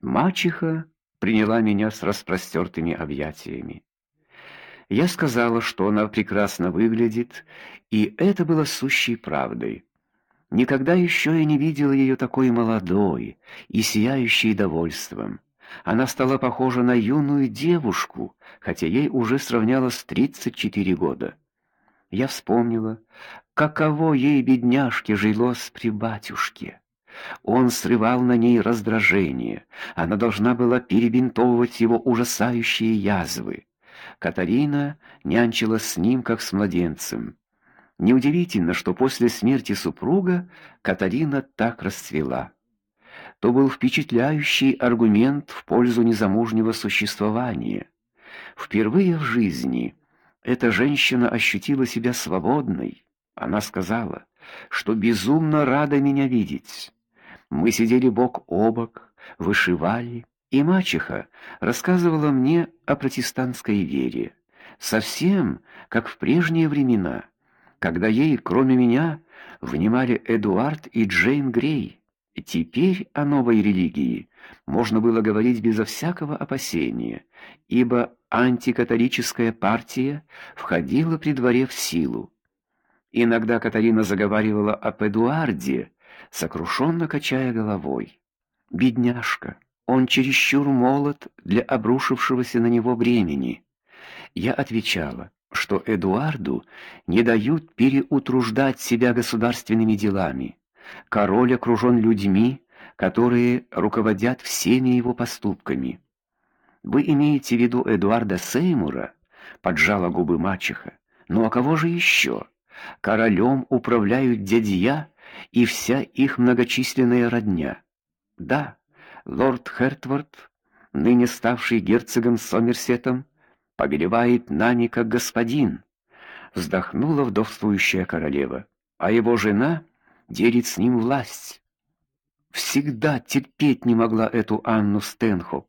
Мачеха приняла меня с распростертыми объятиями. Я сказала, что она прекрасно выглядит, и это было сущей правдой. Никогда еще я не видела ее такой молодой и сияющей довольством. Она стала похожа на юную девушку, хотя ей уже сравнялось тридцать четыре года. Я вспомнила, каково ей бедняжке жилось при батюшке. Он срывал на ней раздражение. Она должна была перебинтовывать его ужасающие язвы. Катарина нянчилась с ним как с младенцем. Неудивительно, что после смерти супруга Катарина так расцвела. То был впечатляющий аргумент в пользу незамужнего существования. Впервые в жизни эта женщина ощутила себя свободной. Она сказала, что безумно рада меня видеть. Мы сидели бок о бок, вышивали, и мачеха рассказывала мне о протестантской вере, совсем как в прежние времена, когда ей, кроме меня, внимали Эдуард и Джейн Грей. Теперь о новой религии можно было говорить безо всякого опасения, ибо антикатолическая партия входила при дворе в силу. Иногда Катарина заговаривала об Эдуарде, сокрушенно качая головой. Бедняжка, он чересчур молод для обрушившегося на него бремени. Я отвечала, что Эдуарду не дают переутруждать себя государственными делами. Король окружен людьми, которые руководят всеми его поступками. Вы имеете в виду Эдуарда Сеймура? поджала губы мачеха. Ну а кого же еще? Королем управляют дядья и вся их многочисленная родня. Да, лорд Хертворд, ныне ставший герцогом Сомерсетом, повелевает нами как господин, вздохнула вдовствующая королева. А его жена делит с ним власть. Всегда терпеть не могла эту Анну Стенхоп,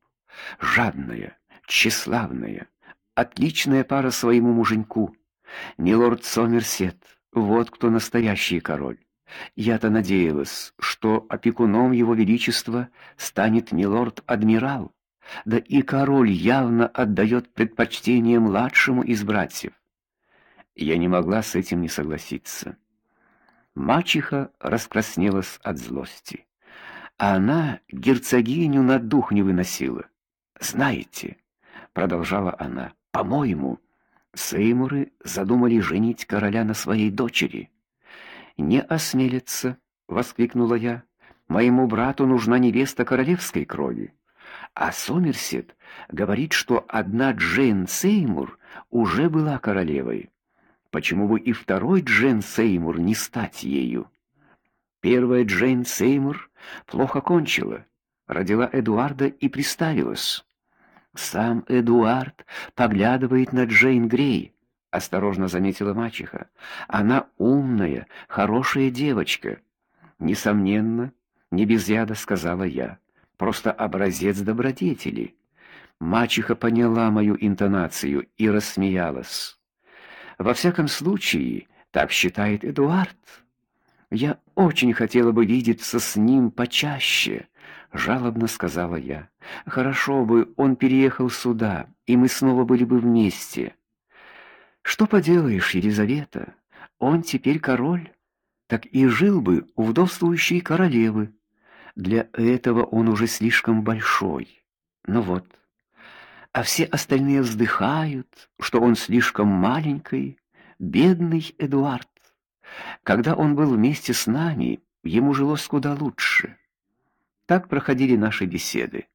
жадная, тщеславная, отличная пара своему муженьку. Милорд Сомерсет, вот кто настоящий король. Я-то надеялась, что опекуном его величества станет милорд-адмирал. Да и король явно отдает предпочтение младшему из братьев. Я не могла с этим не согласиться. Мачеха раскраснелась от злости, а она герцогиню на дух не выносила. Знаете, продолжала она. По-моему, Сеймуры задумали женить короля на своей дочери. Не осмелится, воскликнула я. Моему брату нужна невеста королевской крови. А Сомерсет говорит, что одна Джейн Сеймур уже была королевой. Почему бы и второй Джейн Сеймур не стать ею? Первая Джейн Сеймур плохо кончила, родила Эдуарда и приставилась. Сам Эдуард поглядывает на Джейн Грей, осторожно заметила мачеха. Она умная, хорошая девочка. Несомненно, не без яда сказала я. Просто образец добродетели. Мачеха поняла мою интонацию и рассмеялась. Во всяком случае, так считает Эдуард. Я очень хотела бы видеться с ним почаще жалобно сказала я. Хорошо бы он переехал сюда, и мы снова были бы вместе. Что поделаешь, Елизавета? Он теперь король, так и жил бы у вдовствующей королевы. Для этого он уже слишком большой. Ну вот. А все остальные вздыхают, что он слишком маленький, бедный Эдуард. Когда он был вместе с нами, ему жилось куда лучше. Так проходили наши беседы.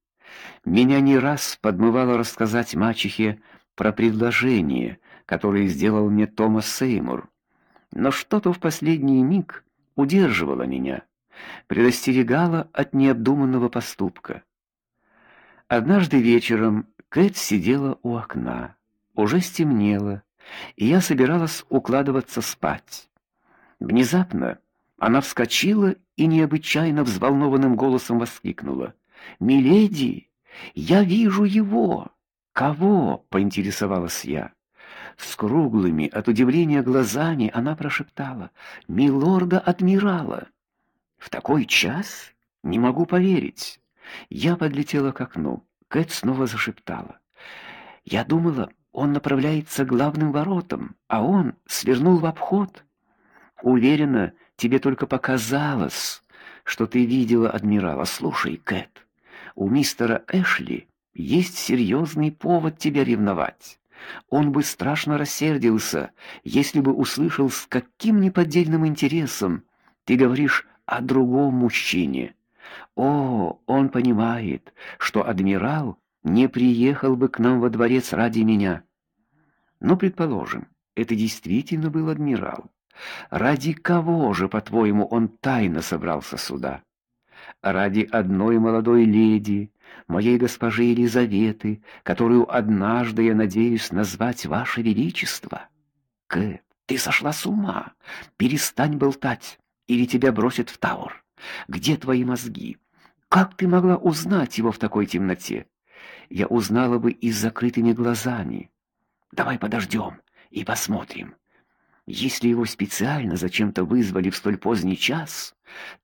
Меня не раз подмывало рассказать мачехе про предложение, которое сделал мне Томас Сеймур, но что-то в последний миг удерживало меня, предостерегало от необдуманного поступка. Однажды вечером Кэт сидела у окна. Уже стемнело, и я собиралась укладываться спать. Внезапно она вскочила и необычайно взволнованным голосом воскликнула: "Миледи, я вижу его". "Кого?" поинтересовалась я. С круглыми от удивления глазами она прошептала: "Милорда адмирала". В такой час не могу поверить. Я подлетела к окну. Кэт снова зашептала: "Я думала, он направляется к главным воротам, а он свернул в обход. Уверена, тебе только показалось, что ты видела адмирала. Слушай, Кэт, у мистера Эшли есть серьезный повод тебя ревновать. Он бы страшно рассердился, если бы услышал, с каким неподдельным интересом ты говоришь о другом мужчине. О, он понимает, что адмирал не приехал бы к нам во дворец ради меня. Ну, предположим, это действительно был адмирал. Ради кого же, по-твоему, он тайно собрался сюда? Ради одной молодой леди, моей госпожи Елизаветы, которую однажды я надеюсь назвать ваше величество. Кэт, ты сошла с ума. Перестань болтать, или тебя бросят в Тауэр. Где твои мозги? Как ты могла узнать его в такой темноте? Я узнала бы и с закрытыми глазами. Давай подождем и посмотрим. Если его специально зачем-то вызвали в столь поздний час,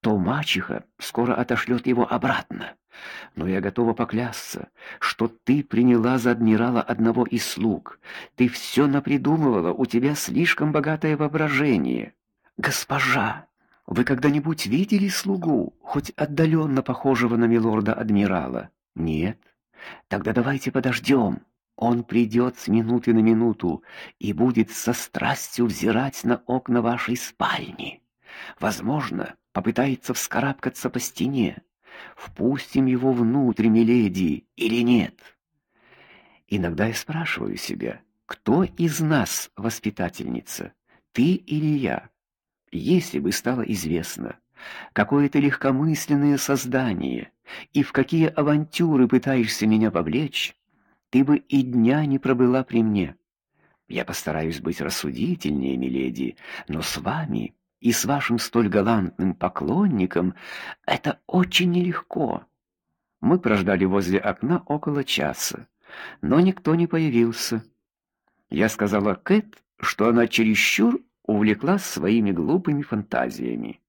то мачеха скоро отошлет его обратно. Но я готова поклясться, что ты приняла за адмирала одного из слуг. Ты все напридумывала, у тебя слишком богатое воображение. Госпожа, вы когда-нибудь видели слугу, хоть отдаленно похожего на милорда-адмирала? Нет? Тогда давайте подождем. Он придет с минуты на минуту и будет со страстью взирать на окна вашей спальни. Возможно, попытается вскарабкаться по стене. Впустим его внутрь, миледи, или нет? Иногда я спрашиваю себя, кто из нас воспитательница, ты или я? Если бы стало известно, какое ты легкомысленное создание и в какие авантюры пытаешься меня повлечь, ты бы и дня не пробыла при мне. Я постараюсь быть рассудительнее, миледи, но с вами и с вашим столь галантным поклонником это очень нелегко. Мы прождали возле окна около часа, но никто не появился. Я сказала Кэт, что она чересчур увлеклась своими глупыми фантазиями.